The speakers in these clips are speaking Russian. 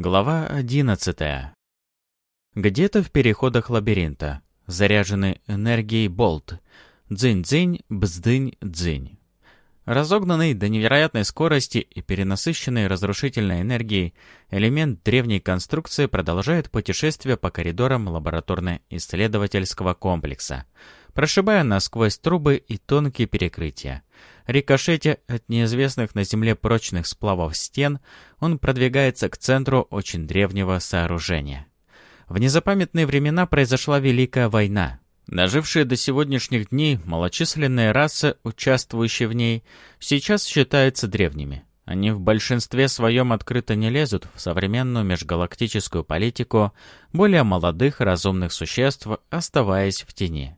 Глава 11. Где-то в переходах лабиринта заряженный энергией болт. Дзынь-дзынь, бздынь-дзынь. Разогнанный до невероятной скорости и перенасыщенный разрушительной энергией, элемент древней конструкции продолжает путешествие по коридорам лабораторно-исследовательского комплекса, прошибая насквозь трубы и тонкие перекрытия. Рикошетя от неизвестных на Земле прочных сплавов стен, он продвигается к центру очень древнего сооружения. В незапамятные времена произошла Великая война. Дожившие до сегодняшних дней малочисленные расы, участвующие в ней, сейчас считаются древними. Они в большинстве своем открыто не лезут в современную межгалактическую политику более молодых разумных существ, оставаясь в тени.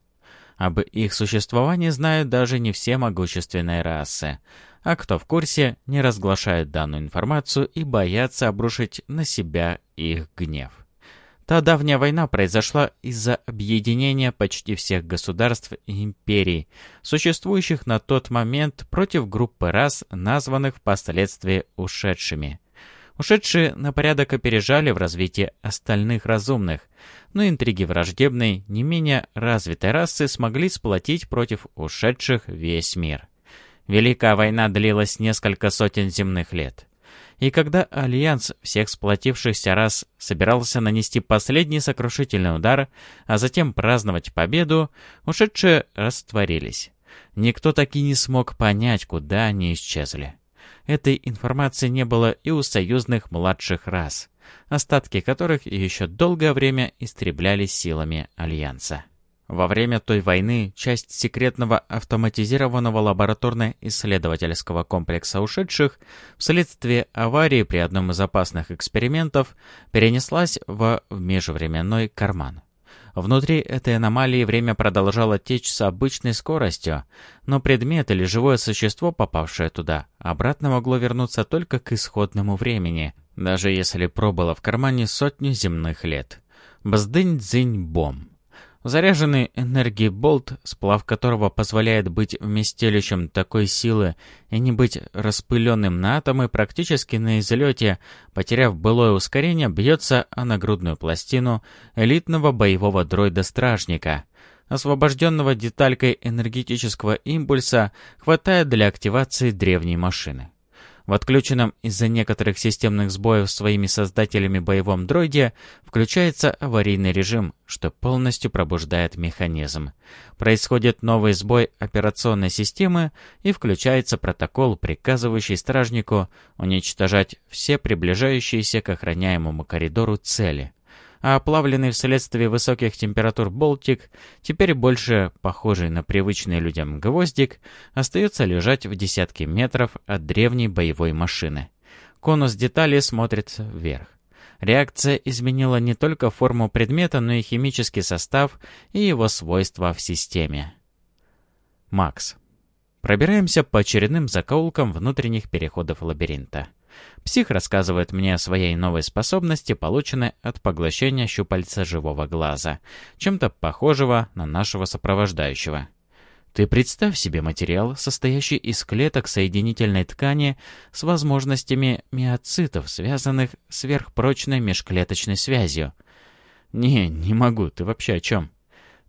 Об их существовании знают даже не все могущественные расы, а кто в курсе, не разглашают данную информацию и боятся обрушить на себя их гнев. Та давняя война произошла из-за объединения почти всех государств и империй, существующих на тот момент против группы рас, названных впоследствии ушедшими. Ушедшие на порядок опережали в развитии остальных разумных, но интриги враждебной, не менее развитой расы смогли сплотить против ушедших весь мир. Великая война длилась несколько сотен земных лет. И когда Альянс всех сплотившихся рас собирался нанести последний сокрушительный удар, а затем праздновать победу, ушедшие растворились. Никто так и не смог понять, куда они исчезли. Этой информации не было и у союзных младших рас, остатки которых еще долгое время истреблялись силами Альянса. Во время той войны часть секретного автоматизированного лабораторно-исследовательского комплекса ушедших вследствие аварии при одном из опасных экспериментов перенеслась в межвременной карман. Внутри этой аномалии время продолжало течь с обычной скоростью, но предмет или живое существо, попавшее туда, обратно могло вернуться только к исходному времени, даже если пробыло в кармане сотню земных лет. Бздынь-дзынь-бом. Заряженный энергией болт, сплав которого позволяет быть вместилищем такой силы и не быть распыленным на атомы практически на излете, потеряв былое ускорение, бьется о нагрудную пластину элитного боевого дроида-стражника. Освобожденного деталькой энергетического импульса хватает для активации древней машины. В отключенном из-за некоторых системных сбоев своими создателями боевом дроиде включается аварийный режим, что полностью пробуждает механизм. Происходит новый сбой операционной системы и включается протокол, приказывающий стражнику уничтожать все приближающиеся к охраняемому коридору цели а оплавленный вследствие высоких температур болтик, теперь больше похожий на привычный людям гвоздик, остается лежать в десятки метров от древней боевой машины. Конус детали смотрит вверх. Реакция изменила не только форму предмета, но и химический состав и его свойства в системе. Макс. Пробираемся по очередным закоулкам внутренних переходов лабиринта. Псих рассказывает мне о своей новой способности, полученной от поглощения щупальца живого глаза, чем-то похожего на нашего сопровождающего. Ты представь себе материал, состоящий из клеток соединительной ткани с возможностями миоцитов, связанных сверхпрочной межклеточной связью. Не, не могу, ты вообще о чем?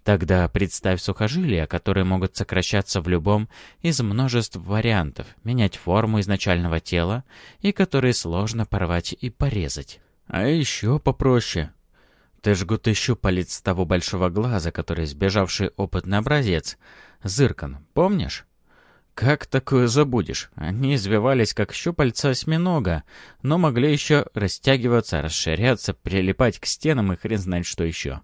Тогда представь сухожилия, которые могут сокращаться в любом из множеств вариантов, менять форму изначального тела и которые сложно порвать и порезать. А еще попроще. Ты жгут и щупалец того большого глаза, который сбежавший опытный образец, Зыркан, помнишь? Как такое забудешь? Они извивались, как щупальца осьминога, но могли еще растягиваться, расширяться, прилипать к стенам и хрен знает что еще.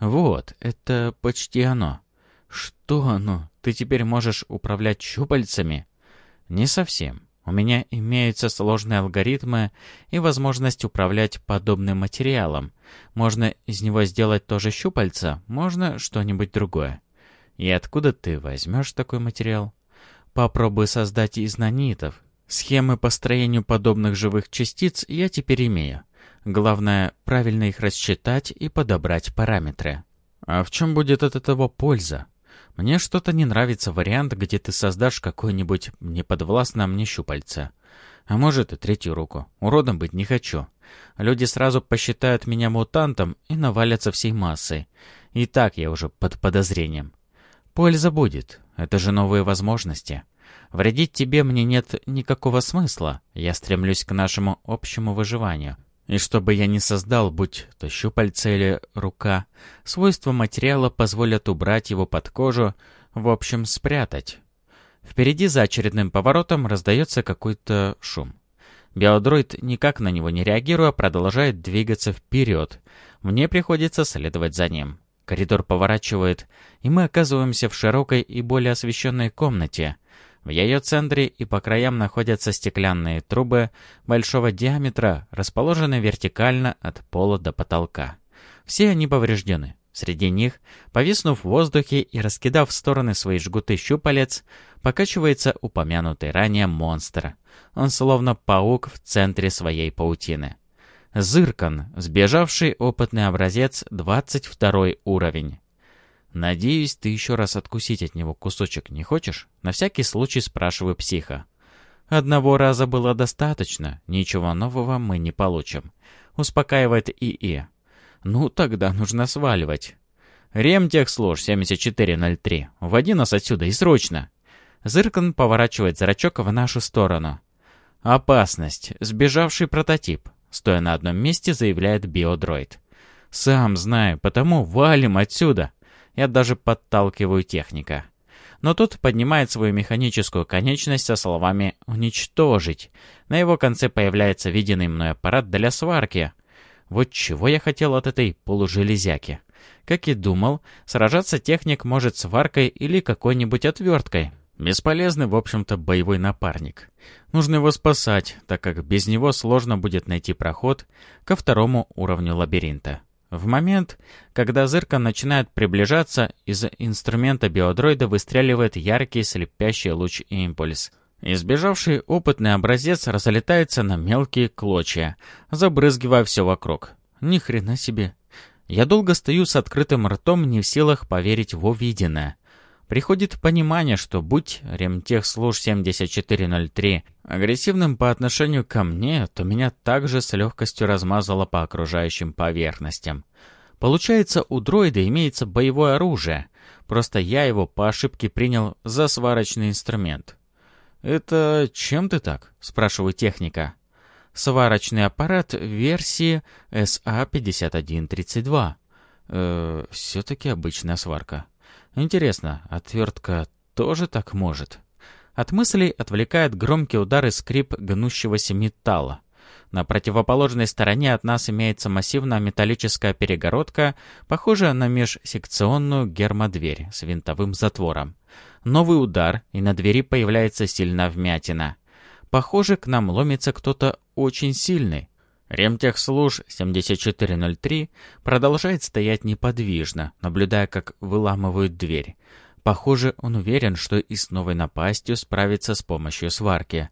«Вот, это почти оно». «Что оно? Ты теперь можешь управлять щупальцами?» «Не совсем. У меня имеются сложные алгоритмы и возможность управлять подобным материалом. Можно из него сделать тоже щупальца, можно что-нибудь другое. И откуда ты возьмешь такой материал? Попробуй создать из нанитов. Схемы по строению подобных живых частиц я теперь имею. Главное, правильно их рассчитать и подобрать параметры. А в чем будет от этого польза? Мне что-то не нравится вариант, где ты создашь какое-нибудь неподвластное мне щупальце. А может и третью руку. Уродом быть не хочу. Люди сразу посчитают меня мутантом и навалятся всей массой. И так я уже под подозрением. Польза будет. Это же новые возможности. Вредить тебе мне нет никакого смысла. Я стремлюсь к нашему общему выживанию. И чтобы я не создал, будь то щупальце или рука, свойства материала позволят убрать его под кожу, в общем, спрятать. Впереди за очередным поворотом раздается какой-то шум. Биодроид, никак на него не реагируя, продолжает двигаться вперед. Мне приходится следовать за ним. Коридор поворачивает, и мы оказываемся в широкой и более освещенной комнате. В ее центре и по краям находятся стеклянные трубы большого диаметра, расположенные вертикально от пола до потолка. Все они повреждены. Среди них, повиснув в воздухе и раскидав в стороны свои жгуты щупалец, покачивается упомянутый ранее монстр. Он словно паук в центре своей паутины. Зыркан, сбежавший опытный образец, 22 уровень. «Надеюсь, ты еще раз откусить от него кусочек не хочешь?» На всякий случай спрашиваю психа. «Одного раза было достаточно, ничего нового мы не получим», — успокаивает ИИ. «Ну, тогда нужно сваливать». «Ремтехслуж 7403, уводи нас отсюда и срочно!» Зыркан поворачивает зрачок в нашу сторону. «Опасность. Сбежавший прототип», — стоя на одном месте, заявляет биодроид. «Сам знаю, потому валим отсюда!» Я даже подталкиваю техника. Но тот поднимает свою механическую конечность со словами «уничтожить». На его конце появляется виденный мной аппарат для сварки. Вот чего я хотел от этой полужелезяки. Как и думал, сражаться техник может сваркой или какой-нибудь отверткой. Бесполезный, в общем-то, боевой напарник. Нужно его спасать, так как без него сложно будет найти проход ко второму уровню лабиринта. В момент, когда зырка начинает приближаться, из инструмента биодроида выстреливает яркий слепящий луч-импульс. Избежавший опытный образец разлетается на мелкие клочья, забрызгивая все вокруг. Ни хрена себе. Я долго стою с открытым ртом, не в силах поверить в увиденное. Приходит понимание, что будь ремтехслуж 7403 агрессивным по отношению ко мне, то меня также с легкостью размазало по окружающим поверхностям. Получается, у дроида имеется боевое оружие, просто я его по ошибке принял за сварочный инструмент. «Это чем ты так?» — спрашиваю техника. «Сварочный аппарат версии SA5132». Э, «Все-таки обычная сварка». Интересно, отвертка тоже так может? От мыслей отвлекает громкий удар и скрип гнущегося металла. На противоположной стороне от нас имеется массивная металлическая перегородка, похожая на межсекционную гермодверь с винтовым затвором. Новый удар, и на двери появляется сильная вмятина. Похоже, к нам ломится кто-то очень сильный. Ремтехслуж 7403 продолжает стоять неподвижно, наблюдая, как выламывают дверь. Похоже, он уверен, что и с новой напастью справится с помощью сварки.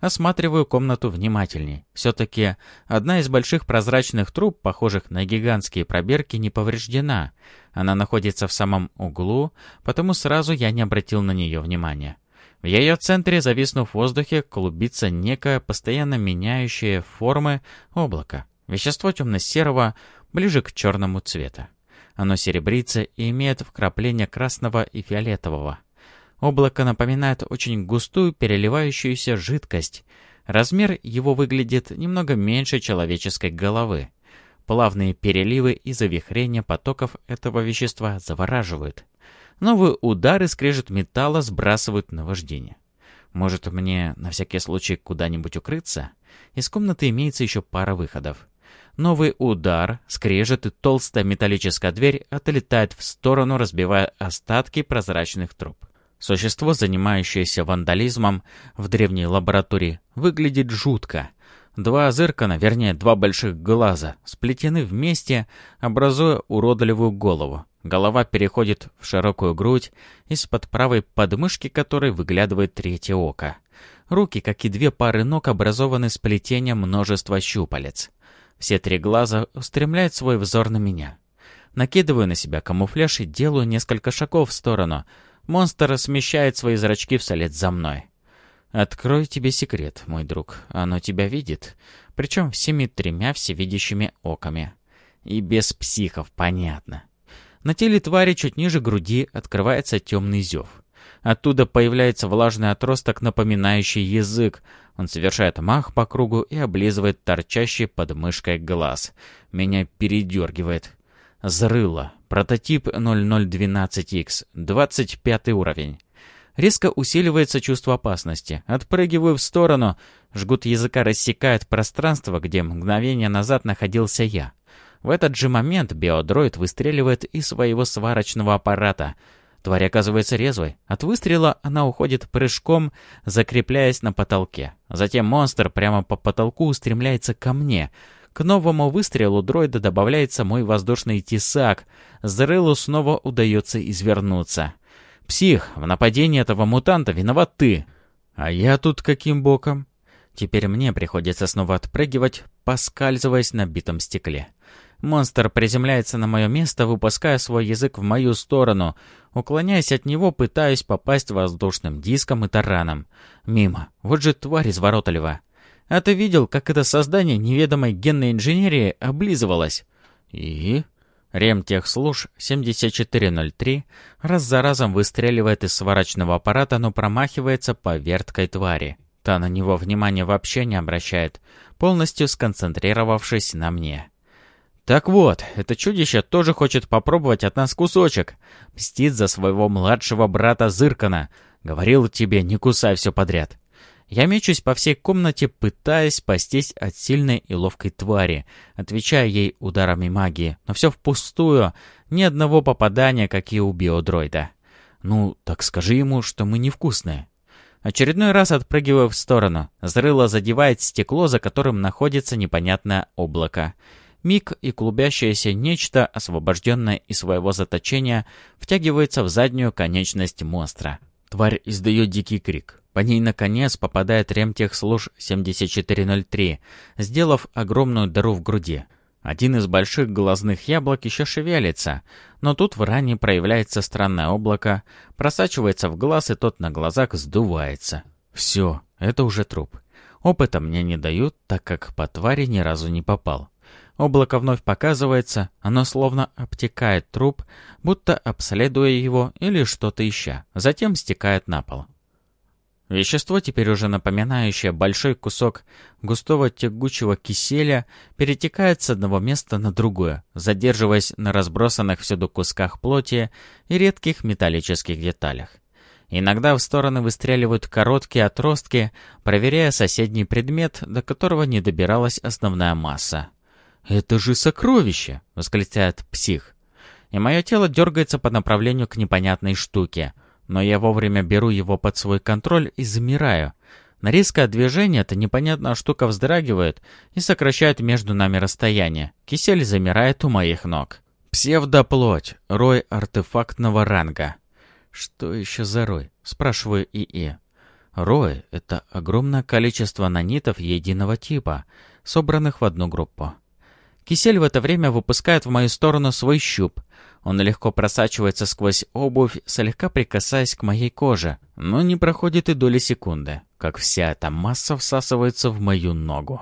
Осматриваю комнату внимательней. Все-таки одна из больших прозрачных труб, похожих на гигантские пробирки, не повреждена. Она находится в самом углу, потому сразу я не обратил на нее внимания. В ее центре, зависнув в воздухе, клубится некое постоянно меняющее формы облако. Вещество темно-серого, ближе к черному цвета. Оно серебрится и имеет вкрапления красного и фиолетового. Облако напоминает очень густую переливающуюся жидкость. Размер его выглядит немного меньше человеческой головы. Плавные переливы и завихрения потоков этого вещества завораживают. Новые удары скрежет металла сбрасывают на вождение. Может, мне на всякий случай куда-нибудь укрыться? Из комнаты имеется еще пара выходов. Новый удар, скрежет и толстая металлическая дверь отлетает в сторону, разбивая остатки прозрачных труб. Существо, занимающееся вандализмом в древней лаборатории, выглядит жутко. Два зыркана, вернее, два больших глаза, сплетены вместе, образуя уродливую голову. Голова переходит в широкую грудь, из-под правой подмышки которой выглядывает третье око. Руки, как и две пары ног, образованы сплетением множества щупалец. Все три глаза устремляют свой взор на меня. Накидываю на себя камуфляж и делаю несколько шагов в сторону. Монстр смещает свои зрачки вслед за мной. «Открою тебе секрет, мой друг. Оно тебя видит. Причем всеми тремя всевидящими оками. И без психов, понятно. На теле твари чуть ниже груди открывается темный зев. Оттуда появляется влажный отросток, напоминающий язык. Он совершает мах по кругу и облизывает торчащий под мышкой глаз. Меня передергивает. Зрыло. Прототип 0012X. 25 уровень. Резко усиливается чувство опасности. Отпрыгиваю в сторону. Жгут языка рассекает пространство, где мгновение назад находился я. В этот же момент биодроид выстреливает из своего сварочного аппарата. Тварь оказывается резвой. От выстрела она уходит прыжком, закрепляясь на потолке. Затем монстр прямо по потолку устремляется ко мне. К новому выстрелу дроида добавляется мой воздушный тесак. Зрылу снова удается извернуться. «Псих, в нападении этого мутанта виноват ты!» «А я тут каким боком?» Теперь мне приходится снова отпрыгивать, поскальзываясь на битом стекле. Монстр приземляется на мое место, выпуская свой язык в мою сторону. Уклоняясь от него, пытаюсь попасть воздушным диском и тараном. Мимо. Вот же тварь изворотлива. А ты видел, как это создание неведомой генной инженерии облизывалось? И... Ремтехслуж 7403 раз за разом выстреливает из сварочного аппарата, но промахивается по верткой твари. Та на него внимания вообще не обращает, полностью сконцентрировавшись на мне. Так вот, это чудище тоже хочет попробовать от нас кусочек. Мстит за своего младшего брата Зыркана. Говорил тебе, не кусай все подряд. Я мечусь по всей комнате, пытаясь спастись от сильной и ловкой твари, отвечая ей ударами магии. Но все впустую. Ни одного попадания, как и у биодроида. Ну, так скажи ему, что мы невкусные. Очередной раз отпрыгиваю в сторону. Зрыло задевает стекло, за которым находится непонятное облако. Миг и клубящееся нечто, освобожденное из своего заточения, втягивается в заднюю конечность монстра. Тварь издает дикий крик. По ней, наконец, попадает ремтехслуж 7403, сделав огромную дыру в груди. Один из больших глазных яблок еще шевелится, но тут в ране проявляется странное облако, просачивается в глаз, и тот на глазах сдувается. Все, это уже труп. Опыта мне не дают, так как по твари ни разу не попал. Облако вновь показывается, оно словно обтекает труп, будто обследуя его или что-то ища, затем стекает на пол. Вещество, теперь уже напоминающее большой кусок густого тягучего киселя, перетекает с одного места на другое, задерживаясь на разбросанных всюду кусках плоти и редких металлических деталях. Иногда в стороны выстреливают короткие отростки, проверяя соседний предмет, до которого не добиралась основная масса. «Это же сокровище!» — восклицает псих. И мое тело дергается по направлению к непонятной штуке, но я вовремя беру его под свой контроль и замираю. На резкое движение эта непонятная штука вздрагивает и сокращает между нами расстояние. Кисель замирает у моих ног. Псевдоплоть. Рой артефактного ранга. Что еще за рой? Спрашиваю ИИ. Рой — это огромное количество нанитов единого типа, собранных в одну группу. Кисель в это время выпускает в мою сторону свой щуп. Он легко просачивается сквозь обувь, слегка прикасаясь к моей коже, но не проходит и доли секунды, как вся эта масса всасывается в мою ногу.